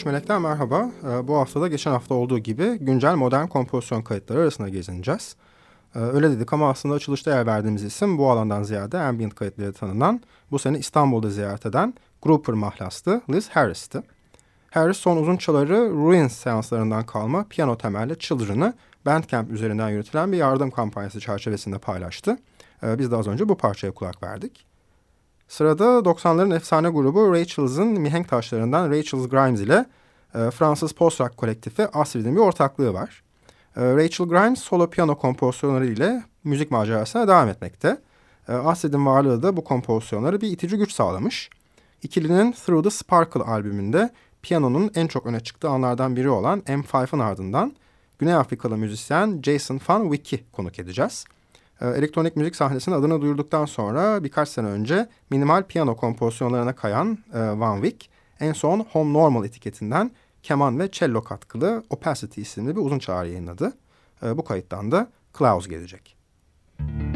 13 Melek'ten merhaba. Ee, bu haftada geçen hafta olduğu gibi güncel modern kompozisyon kayıtları arasında gezineceğiz. Ee, öyle dedik ama aslında açılışta yer verdiğimiz isim bu alandan ziyade ambient kayıtları tanınan, bu sene İstanbul'da ziyaret eden Grouper mahlaslı Liz Harris'ti. Harris son uzun çaları Ruins seanslarından kalma piyano temelli Children'ı Bandcamp üzerinden yürütülen bir yardım kampanyası çerçevesinde paylaştı. Ee, biz de az önce bu parçaya kulak verdik. Sırada 90'ların efsane grubu Rachel's'ın mihenk taşlarından Rachel's Grimes ile e, Fransız post-rock kolektifi Astrid'in bir ortaklığı var. E, Rachel Grimes solo piyano kompozisyonları ile müzik macerasına devam etmekte. E, Astrid'in varlığı da bu kompozisyonları bir itici güç sağlamış. İkilinin Through the Sparkle albümünde piyanonun en çok öne çıktığı anlardan biri olan M5'ın ardından Güney Afrikalı müzisyen Jason Van Wick'i konuk edeceğiz. Ee, elektronik müzik sahnesinin adını duyurduktan sonra birkaç sene önce minimal piyano kompozisyonlarına kayan e, Van Wyck en son Home Normal etiketinden keman ve cello katkılı Opacity isimli bir uzun çağrı yayınladı. E, bu kayıttan da Klaus gelecek. Müzik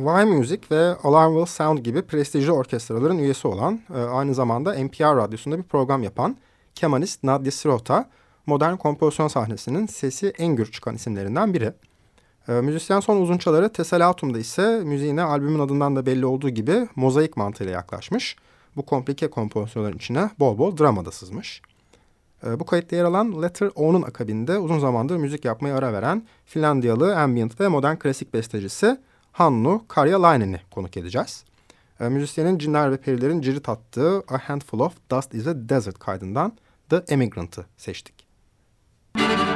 Y Music ve Alarmville Sound gibi prestijli orkestraların üyesi olan, e, aynı zamanda NPR radyosunda bir program yapan kemanist Nadia Sirota, modern kompozisyon sahnesinin sesi en gür çıkan isimlerinden biri. E, müzisyen son uzunçaları Tesselatum'da ise müziğine albümün adından da belli olduğu gibi mozaik mantığıyla yaklaşmış. Bu komplike kompozisyonların içine bol bol drama da sızmış. E, bu kayıtta yer alan Letter O'nun akabinde uzun zamandır müzik yapmaya ara veren Finlandiyalı ambient ve modern klasik bestecisi Hannu Karjalainen'i konuk edeceğiz. E, müzisyenin cinler ve perilerin cirit attığı A Handful of Dust is a Desert kaydından The Emigrant'ı seçtik. Müzik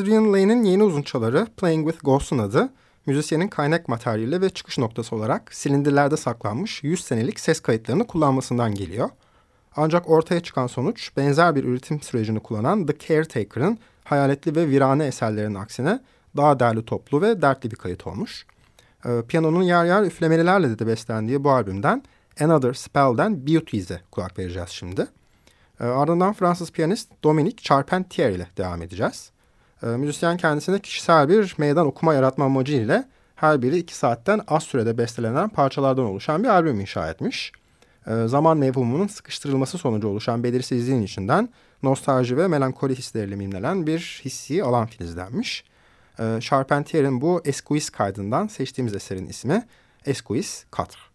Adrian Lane'in yeni uzunçaları Playing with Ghost'un adı, müzisyenin kaynak materyali ve çıkış noktası olarak silindirlerde saklanmış 100 senelik ses kayıtlarını kullanmasından geliyor. Ancak ortaya çıkan sonuç benzer bir üretim sürecini kullanan The Caretaker'ın hayaletli ve virane eserlerinin aksine daha derli toplu ve dertli bir kayıt olmuş. E, piyanonun yer yer üflemelilerle de beslendiği bu albümden Another Spell'den Beauties'e kulak vereceğiz şimdi. E, ardından Fransız piyanist Dominique Charpentier ile devam edeceğiz. E, müzisyen kendisine kişisel bir meydan okuma yaratma amacıyla her biri iki saatten az sürede bestelenen parçalardan oluşan bir albüm inşa etmiş. E, zaman mevhumunun sıkıştırılması sonucu oluşan belirsizliğin içinden nostalji ve melankoli hisleriyle mimlenen bir hissi alan filizlenmiş. E, Charpentier'in bu Esquisse kaydından seçtiğimiz eserin ismi Esquisse 4.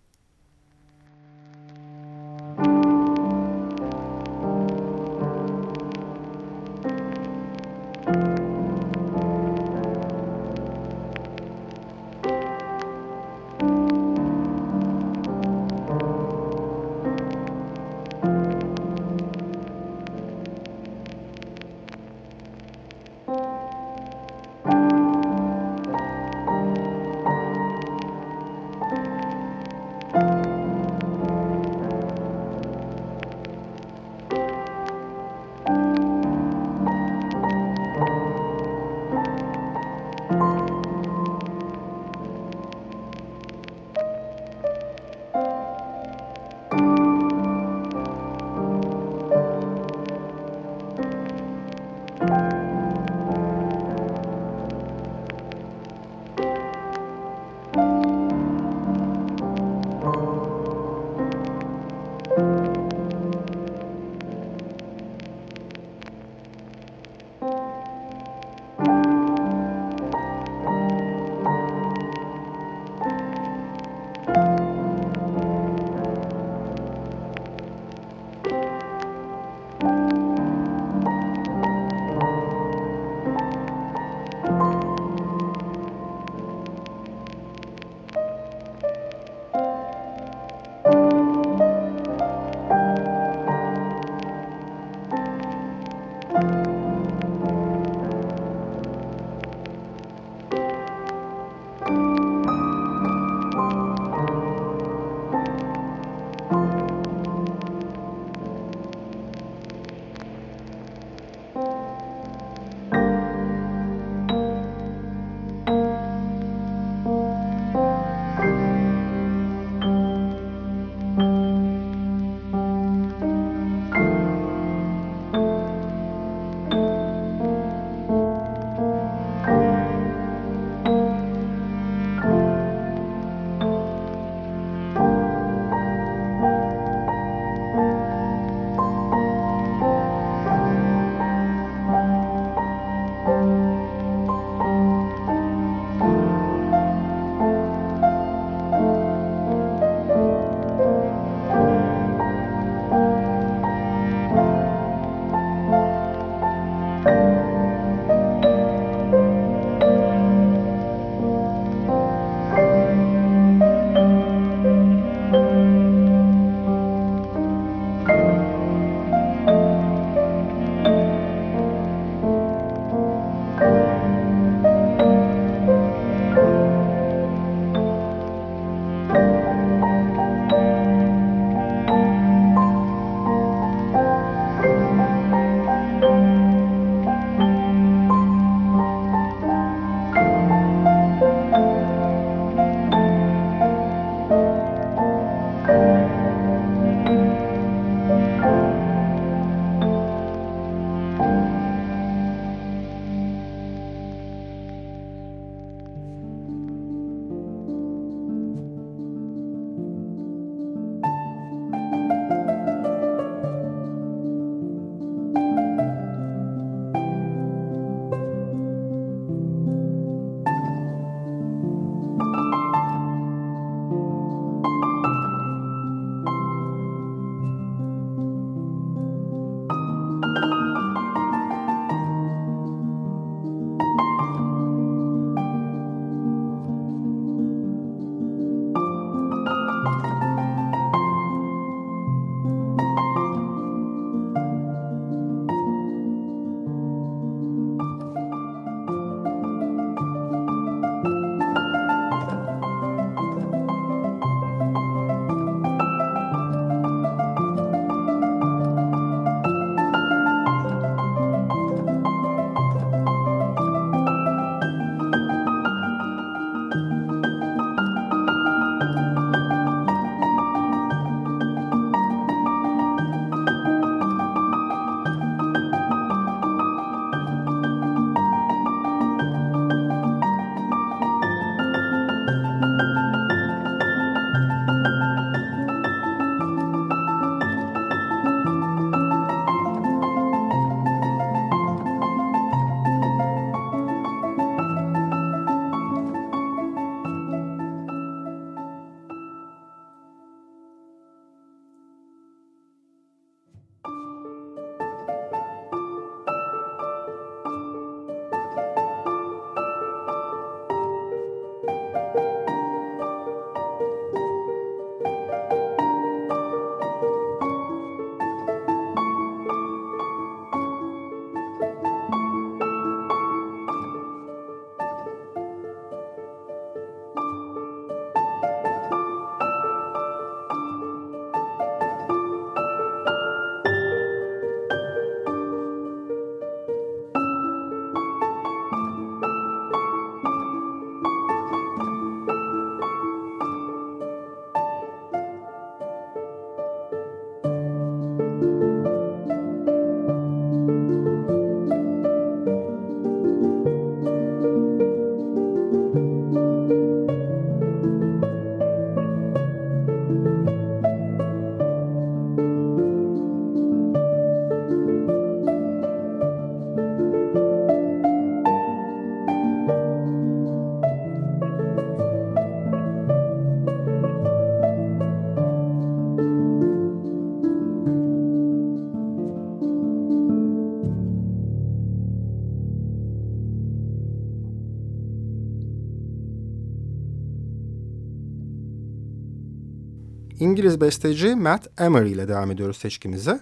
İngiliz besteci Matt Emery ile devam ediyoruz seçkimize.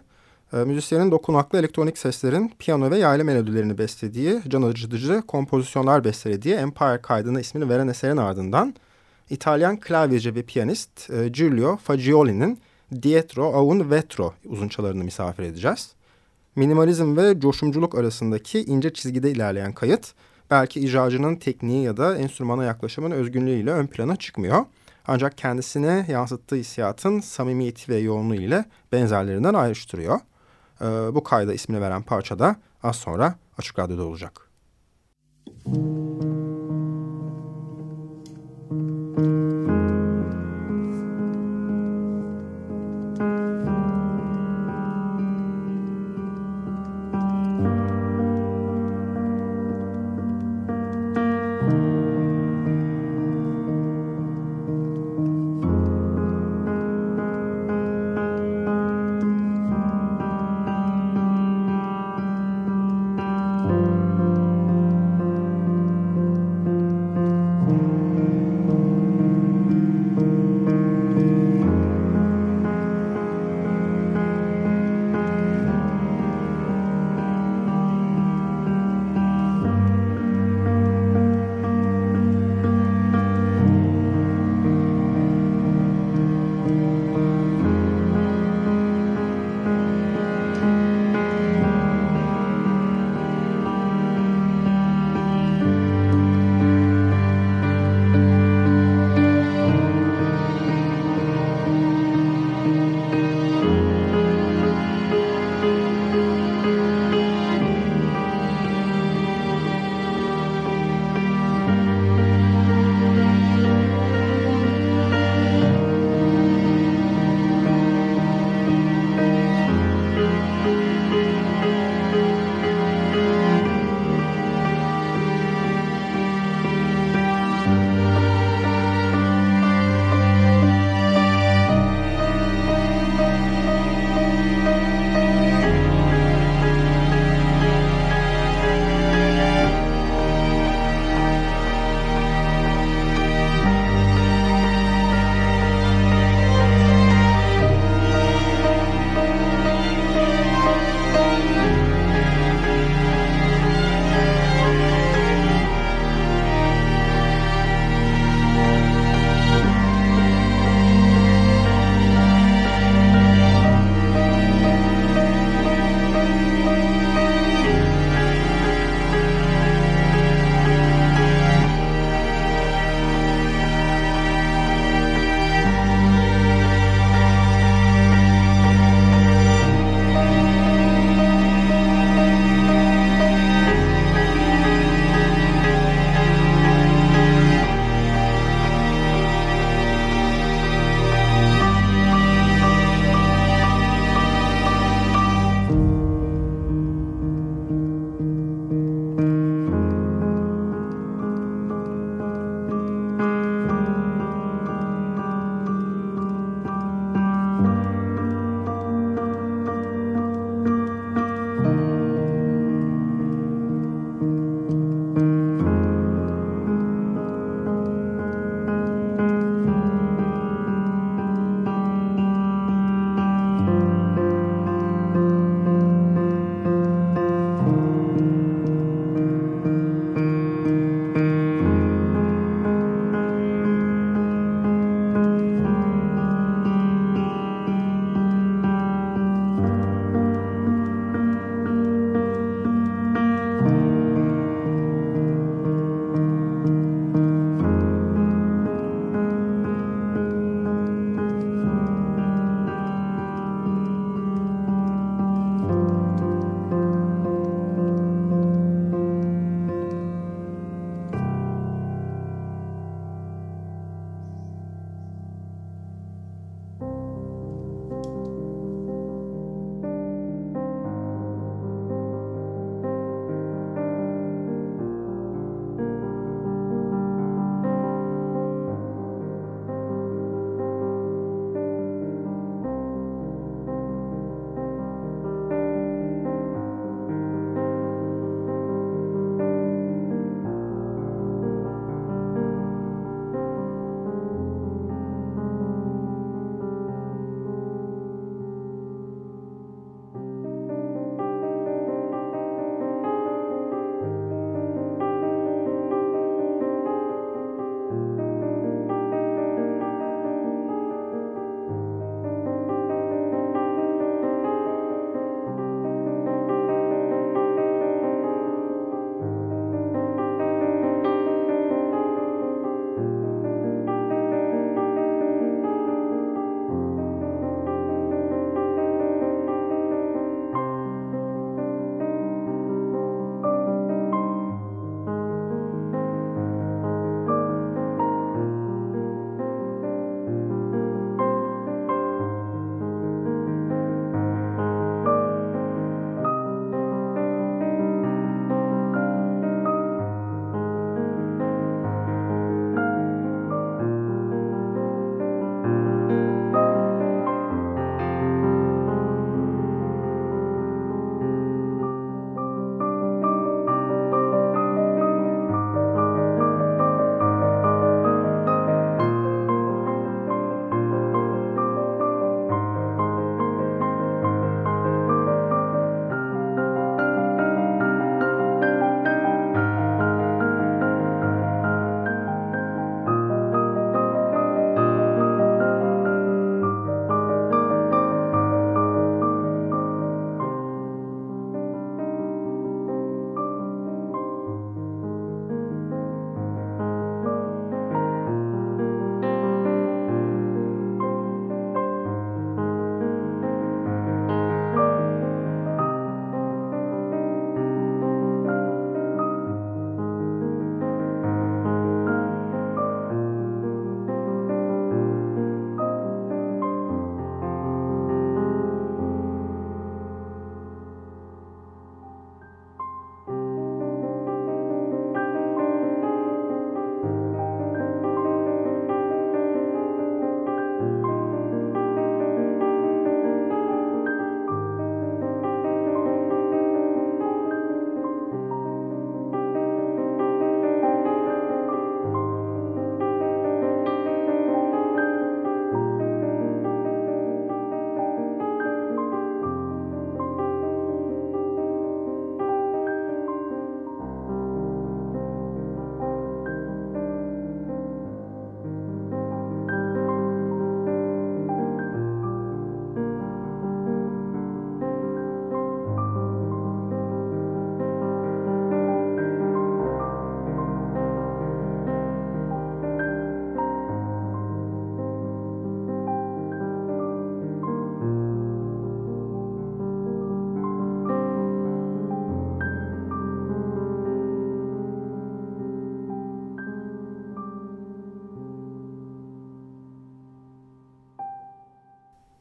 E, müzisyenin dokunaklı elektronik seslerin piyano ve yaylı melodilerini beslediği, can acıtıcı kompozisyonlar bestelediği Empire kaydına ismini veren eserin ardından İtalyan klavyeci ve piyanist e, Giulio Fagioli'nin Dietro Aun Vetro uzunçalarını misafir edeceğiz. Minimalizm ve coşumculuk arasındaki ince çizgide ilerleyen kayıt belki icracının tekniği ya da enstrümana yaklaşımın özgünlüğüyle ön plana çıkmıyor. Ancak kendisine yansıttığı hissiyatın samimiyeti ve yoğunluğu ile benzerlerinden ayrıştırıyor. Ee, bu kayda ismini veren parça da az sonra Açık Radyo'da olacak. Müzik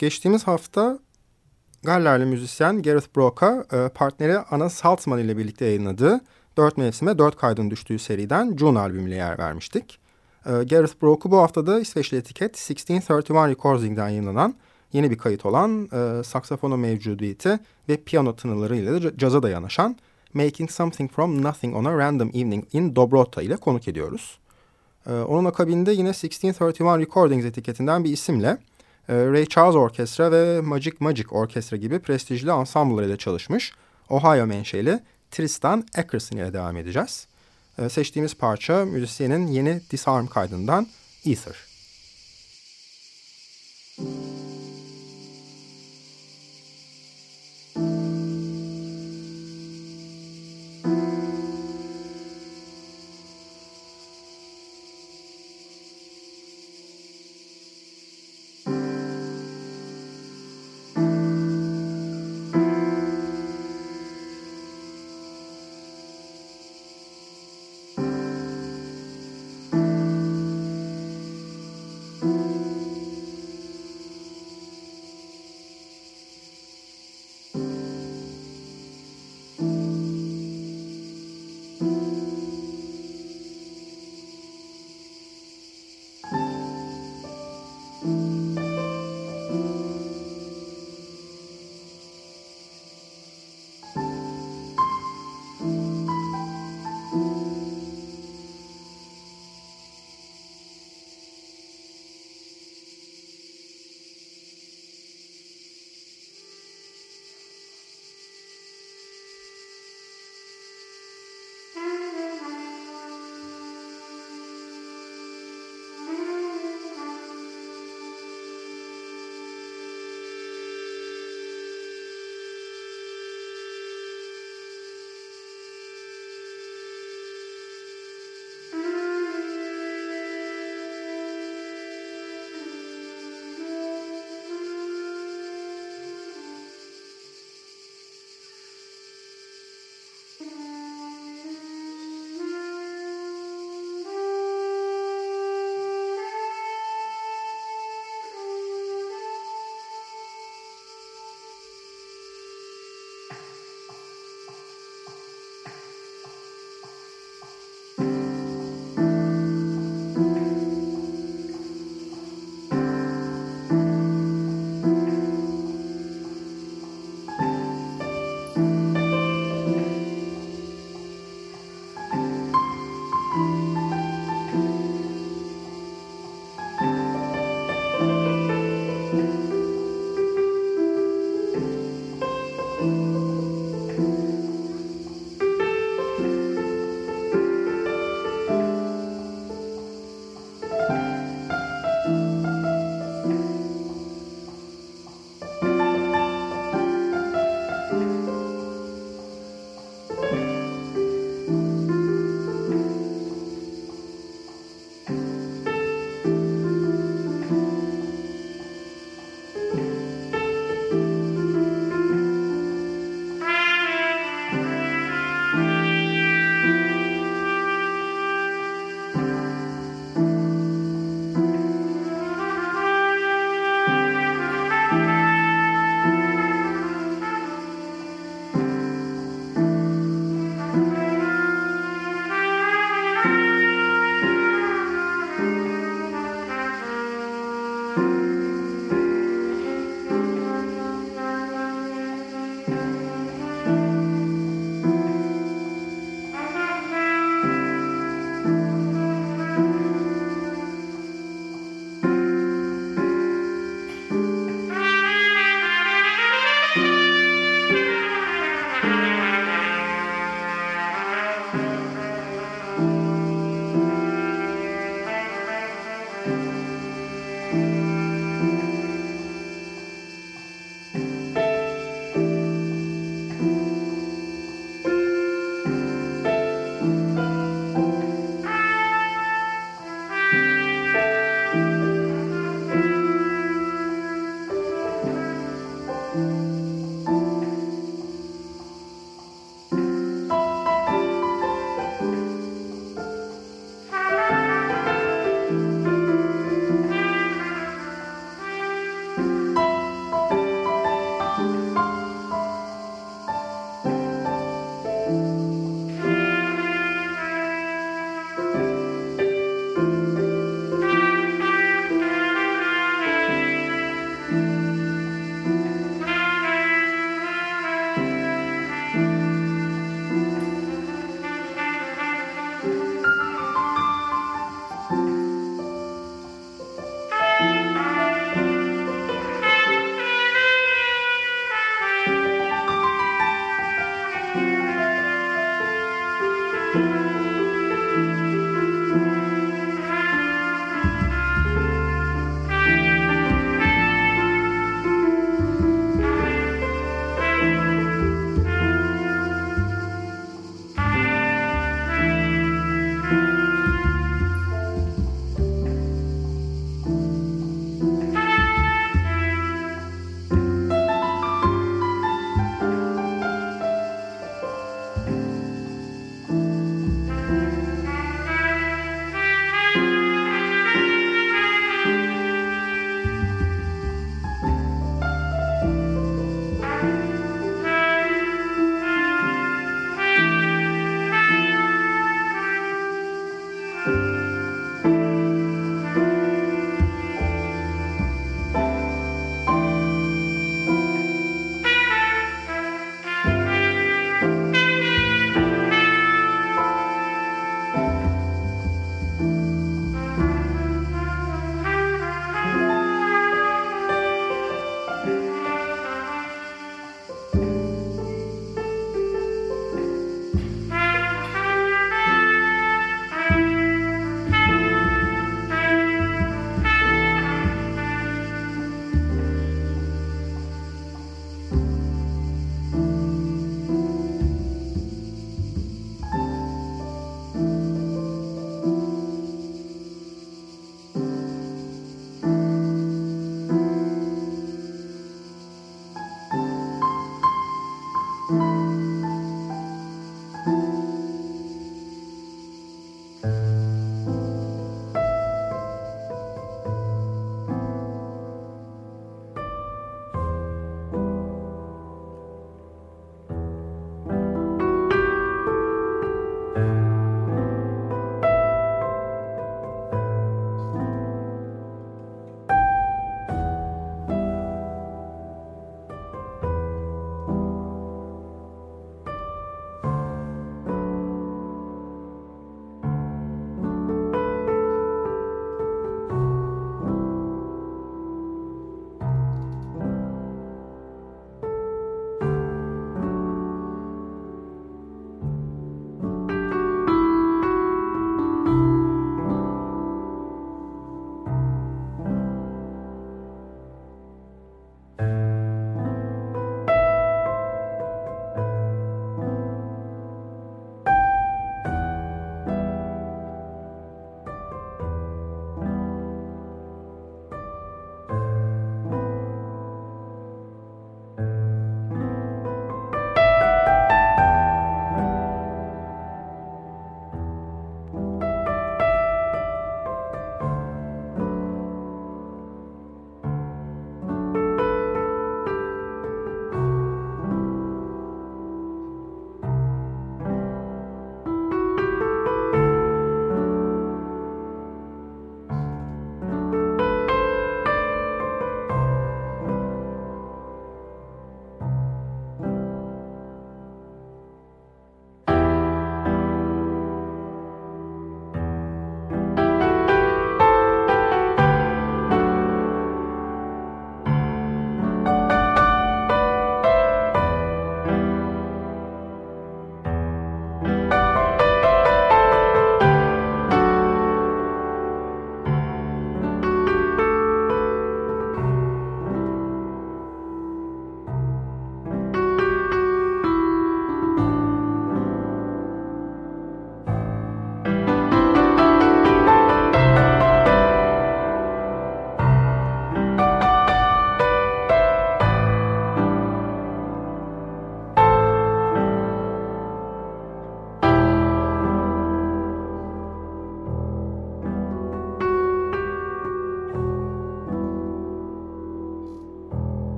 geçtiğimiz hafta Gallerli müzisyen Gareth Brock'a e, partneri Anna Saltzman ile birlikte yayınladığı dört mevsime dört kaydın düştüğü seriden June albümüyle yer vermiştik. E, Gareth Brock'u bu haftada İsveçli etiket 1631 Recordings'den yayınlanan yeni bir kayıt olan e, saksafonu mevcudiyeti ve piyano tınılarıyla da caza da yanaşan Making Something From Nothing on a Random Evening in Dobrota ile konuk ediyoruz. E, onun akabinde yine 1631 Recordings etiketinden bir isimle Ray Charles Orkestra ve Magic Magic Orkestra gibi prestijli ansambullar ile çalışmış Ohio menşeli Tristan Eckerson ile devam edeceğiz. E, seçtiğimiz parça müzisyenin yeni Disarm kaydından Ether. Müzik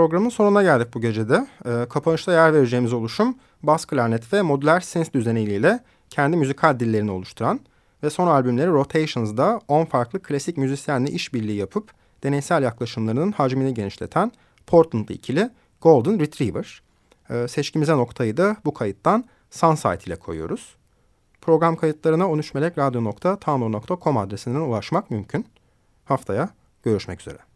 Programın sonuna geldik bu gecede. E, kapanışta yer vereceğimiz oluşum bas klarnet ve modüler synth düzeniyle kendi müzikal dillerini oluşturan ve son albümleri Rotations'da 10 farklı klasik müzisyenle işbirliği yapıp deneysel yaklaşımlarının hacmini genişleten Portland'lı ikili Golden Retriever. E, seçkimize noktayı da bu kayıttan Sunsite ile koyuyoruz. Program kayıtlarına 13melekradyo.tumblr.com adresinden ulaşmak mümkün. Haftaya görüşmek üzere.